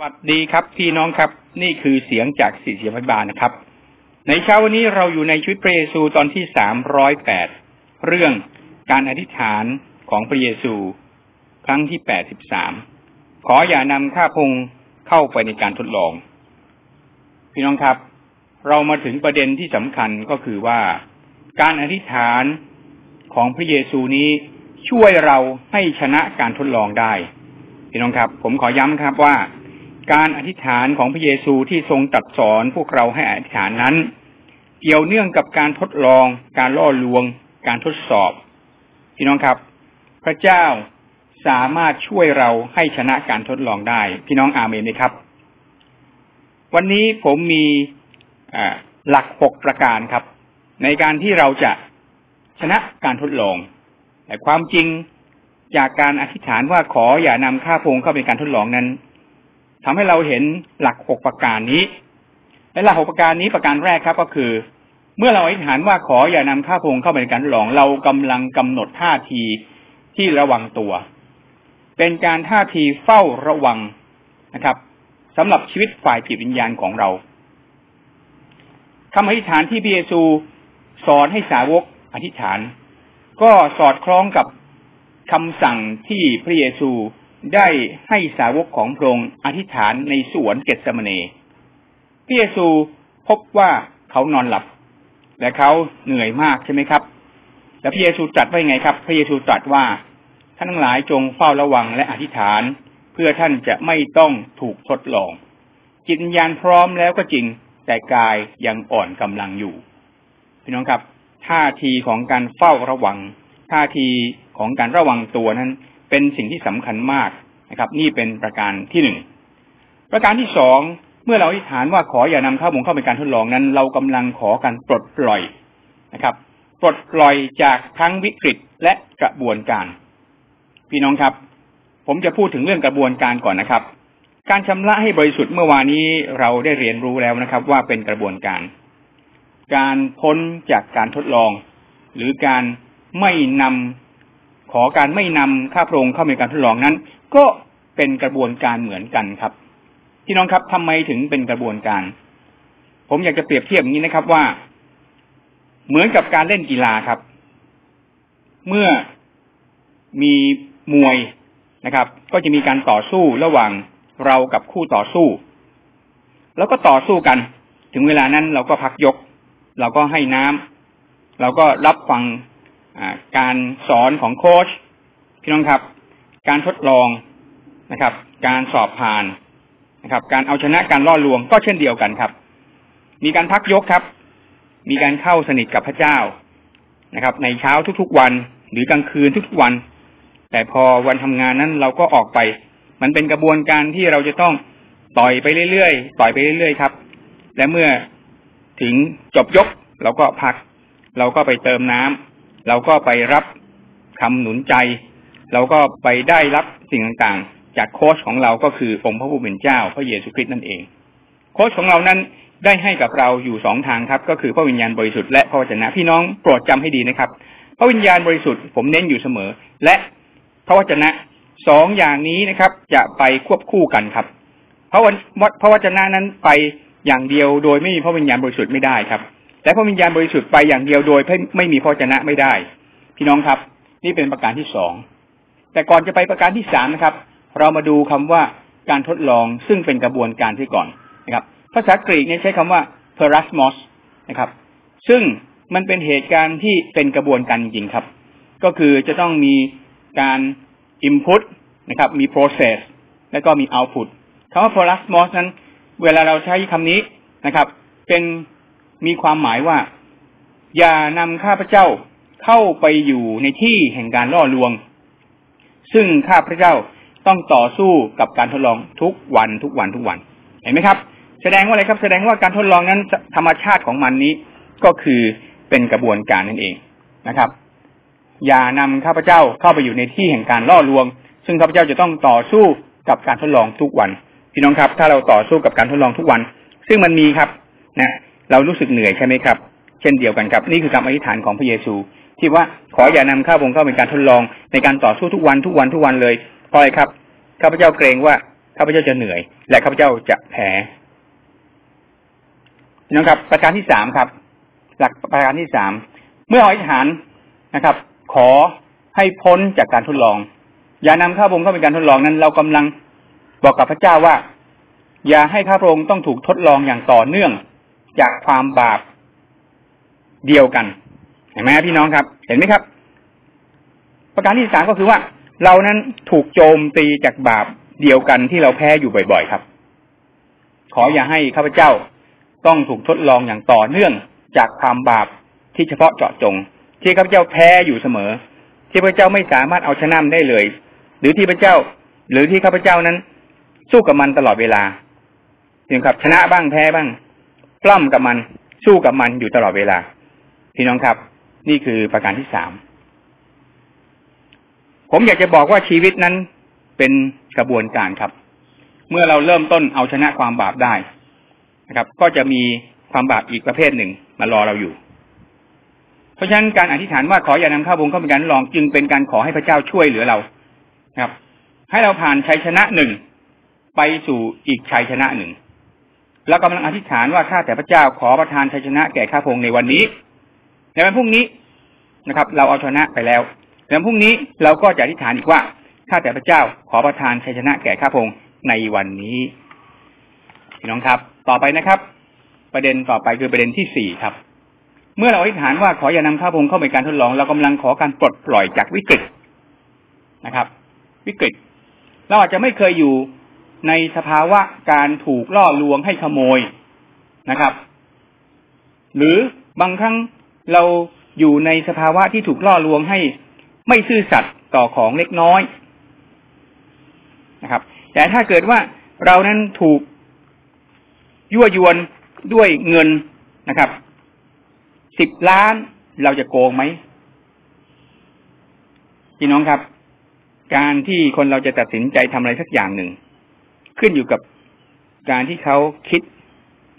สวัสดีครับพี่น้องครับ นี่คือเสียงจากสิเสียพบาลนะครับ ในเช้าวันนี้เราอยู่ในชีวิตพระเยซูตอนที่สามร้อยแปดเรื่องการอธิษฐานของพระเยซู ครั้งที่แปดสิบสามขออย่านำข้าพงเข้าไปในการทดลอง พี่น้องครับ เรามาถึงประเด็นที่สำคัญก็คือว่า การอธิษฐานของพระเยซูนี้ช่วยเราให้ชนะการทดลองได้ พี่น้องครับ ผมขอย้ำครับว่า การอธิษฐานของพระเยซูที่ทรงตัดสอนพวกเราให้อธิษฐานนั้น เกี่ยวเนื่องกับการทดลอง การล่อลวง การทดสอบพี่น้องครับ พระเจ้าสามารถช่วยเราให้ชนะการทดลองได้ พี่น้องอาเมนไหมครับ วันนี้ผมมีหลักหกประการครับ ในการที่เราจะชนะการทดลอง แต่ความจริงจากการอธิษฐานว่าขออย่านำข้าพงเข้าเป็นการทดลองนั้น ทำให้เราเห็นหลักหกประการนี้และหลักหกประการนี้ประการแรกครับก็คือ เมื่อเราอธิษฐานว่าขออย่านำข้าพงเข้าไปในการทดลองเรากำลังกำหนดท่าทีที่ระวังตัว เป็นการท่าทีเฝ้าระวังนะครับสำหรับชีวิตฝ่ายจิตวิญญาณของเราคำอธิษฐานที่พระเยซูสอนให้สาวกอธิษฐาน ก็สอดคล้องกับคำสั่งที่พระเยซู ได้ให้สาวกของพระองค์อธิษฐานในสวนเกตสมเนพระเยซูพบว่าเขานอนหลับ และเขาเหนื่อยมากใช่ไหมครับ แล้วพระเยซูตรัสว่าไงครับ พระเยซูตรัสว่าท่านทั้งหลายจงเฝ้าระวังและอธิษฐาน เพื่อท่านจะไม่ต้องถูกทดลอง จิตวิญญาณพร้อมแล้วก็จริง แต่กายยังอ่อนกำลังอยู่พี่น้องครับท่าทีของการเฝ้าระวังท่าทีของการระวังตัวนั้น เป็นสิ่งที่สำคัญมากนะครับ นี่เป็นประการที่หนึ่งประการที่สองเมื่อเราอธิษฐานว่าขออย่านำข้าวมงเข้าเป็นการทดลองนั้น เรากำลังขอการปลดปล่อยนะครับ ปลดปล่อยจากทั้งวิกฤตและกระบวนการ พี่น้องครับ ผมจะพูดถึงเรื่องกระบวนการก่อนนะครับ การชำระให้บริสุทธิ์เมื่อวานนี้เราได้เรียนรู้แล้วนะครับ ว่าเป็นกระบวนการ การพ้นจากการทดลอง หรือการไม่นำ ขอการไม่นำข้าพระองค์เข้าในการทดลองนั้น ก็เป็นกระบวนการเหมือนกันครับพี่น้องครับทำไมถึงเป็นกระบวนการ ผมอยากจะเปรียบเทียบอย่างนี้นะครับว่า เหมือนกับการเล่นกีฬาครับ เมื่อมีมวยนะครับ ก็จะมีการต่อสู้ระหว่างเรากับคู่ต่อสู้ แล้วก็ต่อสู้กัน ถึงเวลานั้นเราก็พักยก เราก็ให้น้ำเราก็รับฟัง การสอนของโค้ชพี่น้องครับ การทดลองนะครับ การสอบผ่านนะครับ การเอาชนะการล่อลวงก็เช่นเดียวกันครับ มีการพักยกครับ มีการเข้าสนิทกับพระเจ้านะครับ ในเช้าทุกๆวัน หรือกลางคืนทุกๆวัน แต่พอวันทำงานนั้นเราก็ออกไป มันเป็นกระบวนการที่เราจะต้องต่อยไปเรื่อยๆต่อยไปเรื่อยๆครับ และเมื่อถึงจบยกเราก็พัก เราก็ไปเติมน้ำ เราก็ไปรับคำหนุนใจ เราก็ไปได้รับสิ่งต่างๆ จากโค้ชของเราก็คือองค์พระผู้เป็นเจ้า พระเยซูคริสต์นั่นเอง โค้ชของเรานั้นได้ให้กับเราอยู่สองทางครับ ก็คือพระวิญญาณบริสุทธิ์และพระวจนะพี่น้องโปรดจำให้ดีนะครับ พระวิญญาณบริสุทธิ์ผมเน้นอยู่เสมอ และพระวจนะสองอย่างนี้นะครับ จะไปควบคู่กันครับเพราะว่าพระวจนะนั้นไปอย่างเดียวโดยไม่มีพระวิญญาณบริสุทธิ์ไม่ได้ครับ และพระวิญญาณบริสุทธิ์ไปอย่างเดียวโดยไม่มีพระชนะไม่ได้ พี่น้องครับ นี่เป็นประการที่สองแต่ก่อนจะไปประการที่สามนะครับ เรามาดูคำว่าการทดลองซึ่งเป็นกระบวนการที่ก่อนนะครับ ภาษากรีกเนี่ยใช้คำว่า perasmos นะครับ ซึ่งมันเป็นเหตุการณ์ที่เป็นกระบวนการจริงครับ ก็คือจะต้องมีการ input นะครับ มี process แล้วก็มี output คำว่า perasmos นั้น เวลาเราใช้คำนี้นะครับ เป็น มีความหมายว่า อย่านำข้าพเจ้าเข้าไปอยู่ในที่แห่งการล่อลวง ซึ่งข้าพเจ้าต้องต่อสู้กับการทดลองทุกวันทุกวันทุกวัน เห็นไหมครับ แสดงว่าอะไรครับ แสดงว่าการทดลองนั้นธรรมชาติของมันนี้ก็คือเป็นกระบวนการนั่นเองนะครับ อย่านำข้าพเจ้าเข้าไปอยู่ในที่แห่งการล่อลวง ซึ่งข้าพเจ้าจะต้องต่อสู้กับการทดลองทุกวัน พี่น้องครับ ถ้าเราต่อสู้กับการทดลองทุกวัน ซึ่งมันมีครับนะ เรารู้สึกเหนื่อยใช่ไหมครับ เช่นเดียวกันครับ นี่คือคำอธิษฐานของพระเยซู ที่ว่าขออย่านำข้าวงเข้าเป็นการทดลองในการต่อสู้ทุกวันทุกวันทุกวันเลยเพราะอะไรครับข้าพเจ้าเกรงว่าข้าพเจ้าจะเหนื่อย และข้าพเจ้าจะแพ้นะครับ ประการที่สามครับ หลักประการที่สามเมื่ออธิษฐานนะครับ ขอให้พ้นจากการทดลอง อย่านำข้าพงเข้าเป็นการทดลองนั้น เรากำลังบอกกับพระเจ้าว่า อย่าให้ข้าพงต้องถูกทดลองอย่างต่อเนื่อง จากความบาปเดียวกัน เห็นไหมพี่น้องครับ เห็นไหมครับ ประการที่สามก็คือว่า เรานั้นถูกโจมตีจากบาปเดียวกันที่เราแพ้อยู่บ่อย ๆ ครับ ขออย่าให้ข้าพเจ้าต้องถูกทดลองอย่างต่อเนื่องจากความบาปที่เฉพาะเจาะจง ที่ข้าพเจ้าแพ้อยู่เสมอ ที่พระเจ้าไม่สามารถเอาชนะได้เลย หรือที่พระเจ้า หรือที่ข้าพเจ้านั้น สู้กับมันตลอดเวลาเพียงครับ ชนะบ้างแพ้บ้าง ปล้ำกับมัน สู้กับมันอยู่ตลอดเวลา พี่น้องครับ นี่คือประการที่สามผมอยากจะบอกว่าชีวิตนั้นเป็นกระบวนการครับ เมื่อเราเริ่มต้นเอาชนะความบาปได้นะครับ ก็จะมีความบาปอีกประเภทหนึ่งมารอเราอยู่ เพราะฉะนั้นการอธิษฐานว่าขออย่านำข้าวบงเข้าเป็นการลองจึงเป็นการขอให้พระเจ้าช่วยเหลือเราครับ ให้เราผ่านชัยชนะหนึ่งไปสู่อีกชัยชนะหนึ่ง เรากำลังอธิษฐานว่าข้าแต่พระเจ้าขอประทานชัยชนะแก่ข้าพงในวันนี้ ในวันพรุ่งนี้นะครับ เราเอาชนะไปแล้วในวันพรุ่งนี้เราก็จะอธิษฐานอีกว่าข้าแต่พระเจ้าขอประทานชัยชนะแก่ข้าพงในวันนี้พี่น้องครับ ต่อไปนะครับ ประเด็นต่อไปคือประเด็นที่สี่ครับ เมื่อเราอธิษฐานว่าขออย่านำข้าพงเข้าไปการทดลอง เรากำลังขอการปลดปล่อยจากวิกฤตนะครับ วิกฤต เราอาจจะไม่เคยอยู่ ในสภาวะการถูกล่อลวงให้ขโมยนะครับ หรือบางครั้งเราอยู่ในสภาวะที่ถูกล่อลวงให้ไม่ซื่อสัตย์ต่อของเล็กน้อยนะครับ แต่ถ้าเกิดว่าเรานั้นถูกยั่วยวนด้วยเงินนะครับสิบล้านเราจะโกงไหมพี่น้องครับ การที่คนเราจะตัดสินใจทำอะไรสักอย่างหนึ่ง ขึ้นอยู่กับการที่เขาคิด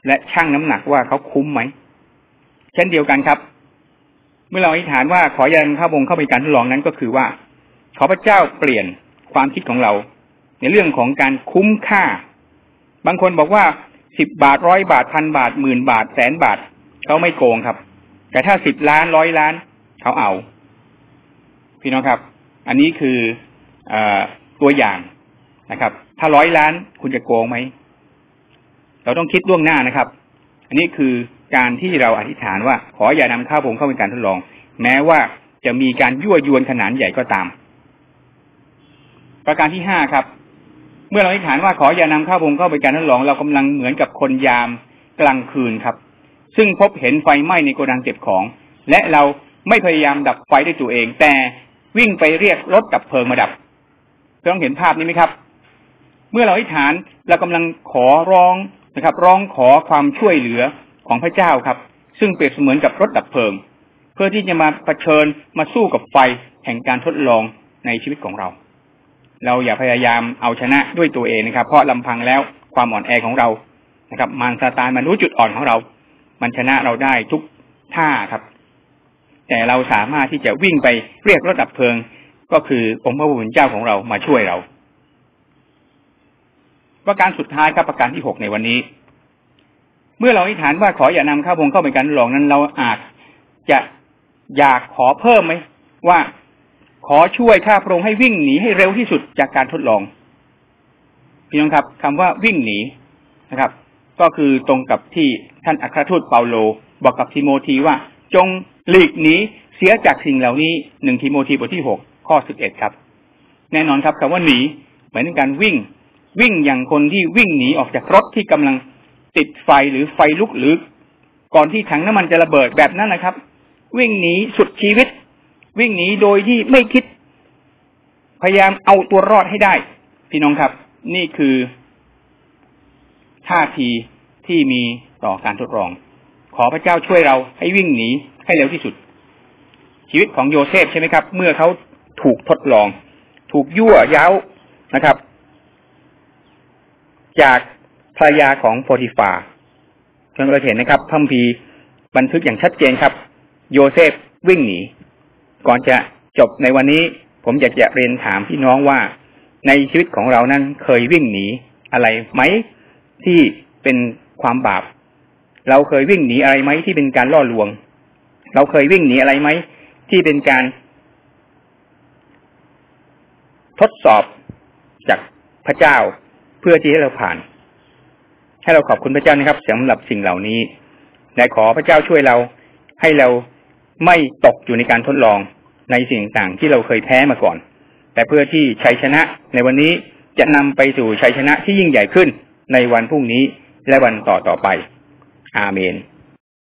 และชั่งน้ำหนักว่าเขาคุ้มไหม เช่นเดียวกันครับ เมื่อเราอธิษฐานว่าขอยันข้าวงเข้าไปการทดลองนั้นก็คือว่า ขอพระเจ้าเปลี่ยนความคิดของเรา ในเรื่องของการคุ้มค่า บางคนบอกว่าสิบบาทร้อยบาทพันบาทหมื่นบาทแสนบาทเขาไม่โกงครับ แต่ถ้าสิบล้านร้อยล้านเขาเอา พี่น้องครับ อันนี้คืออตัวอย่างนะครับ ถ้าร้อยล้านคุณจะโกงไหม เราต้องคิดล่วงหน้านะครับ อันนี้คือการที่เราอธิษฐานว่า ขออย่านำข้าวผงเข้าเป็นการทดลอง แม้ว่าจะมีการยั่วยวนขนาดใหญ่ก็ตาม ประการที่ห้าครับ เมื่อเราอธิษฐานว่าขออย่านำข้าวพงเข้าไปการทดลอง เรากำลังเหมือนกับคนยามกลางคืนครับ ซึ่งพบเห็นไฟไหม้ในโกดังเก็บของ และเราไม่พยายามดับไฟด้วยตัวเอง แต่วิ่งไปเรียกรถดับเพลิงมาดับต้องเห็นภาพนี้ไหมครับ เมื่อเราอธิษฐานเรากำลังขอร้องนะครับ ร้องขอความช่วยเหลือของพระเจ้าครับ ซึ่งเปรียบเสมือนกับรถดับเพลิง เพื่อที่จะมาเผชิญมาสู้กับไฟแห่งการทดลองในชีวิตของเรา เราอย่าพยายามเอาชนะด้วยตัวเองนะครับ เพราะลำพังแล้วความอ่อนแอของเรานะครับมารซาตานมันรู้จุดอ่อนของเรา มันชนะเราได้ทุกท่าครับ แต่เราสามารถที่จะวิ่งไปเรียกรถดับเพลิง ก็คือองค์พระผู้เป็นเจ้าของเรามาช่วยเรา ประการสุดท้ายครับประการที่หกในวันนี้ เมื่อเราอธิษฐานว่าขออย่านำข้าวพงเข้าไปกันหลองนั้นเราอาจจะอยากขอเพิ่มไหมว่าขอช่วยข้าพระองค์ให้วิ่งหนีให้เร็วที่สุดจากการทดลองพี่น้องครับคำว่าวิ่งหนีนะครับ ก็คือตรงกับที่ท่านอัครทูตเปาโล บอกกับทิโมธีว่า จงหลีกหนีเสียจากสิ่งเหล่านี้หนึ่งทิโมธีบทที่หกข้อสิบเอ็ดครับ แน่นอนครับคำว่าหนีหมือนการวิ่ง วิ่งอย่างคนที่วิ่งหนีออกจากรถที่กำลังติดไฟหรือไฟลุกหรือ ก่อนที่ถังน้ำมันจะระเบิดแบบนั้นนะครับ วิ่งหนีสุดชีวิต วิ่งหนีโดยที่ไม่คิด พยายามเอาตัวรอดให้ได้ พี่น้องครับ นี่คือท่าทีที่มีต่อการทดลอง ขอพระเจ้าช่วยเราให้วิ่งหนีให้เร็วที่สุด ชีวิตของโยเซฟใช่ไหมครับ เมื่อเขาถูกทดลอง ถูกยั่วย้านะครับ จากภรรยาของโพธิฟาเราเห็นนะครับพัมพีบันทึกอย่างชัดเจนครับ โยเซฟวิ่งหนี ก่อนจะจบในวันนี้ ผมอยากจะเรียนถามพี่น้องว่าในชีวิตของเรานั้นเคยวิ่งหนีอะไรไหมที่เป็นความบาป เราเคยวิ่งหนีอะไรไหมที่เป็นการล่อลวง เราเคยวิ่งหนีอะไรไหมที่เป็นการ ทดสอบจากพระเจ้า เพื่อที่ให้เราผ่าน ให้เราขอบคุณพระเจ้านะครับสำหรับสิ่งเหล่านี้และขอพระเจ้าช่วยเราให้เราไม่ตกอยู่ในการทดลองในสิ่งต่างที่เราเคยแพ้มาก่อน แต่เพื่อที่ชัยชนะในวันนี้จะนำไปสู่ชัยชนะที่ยิ่งใหญ่ขึ้นในวันพรุ่งนี้และวันต่อต่อไป อาเมน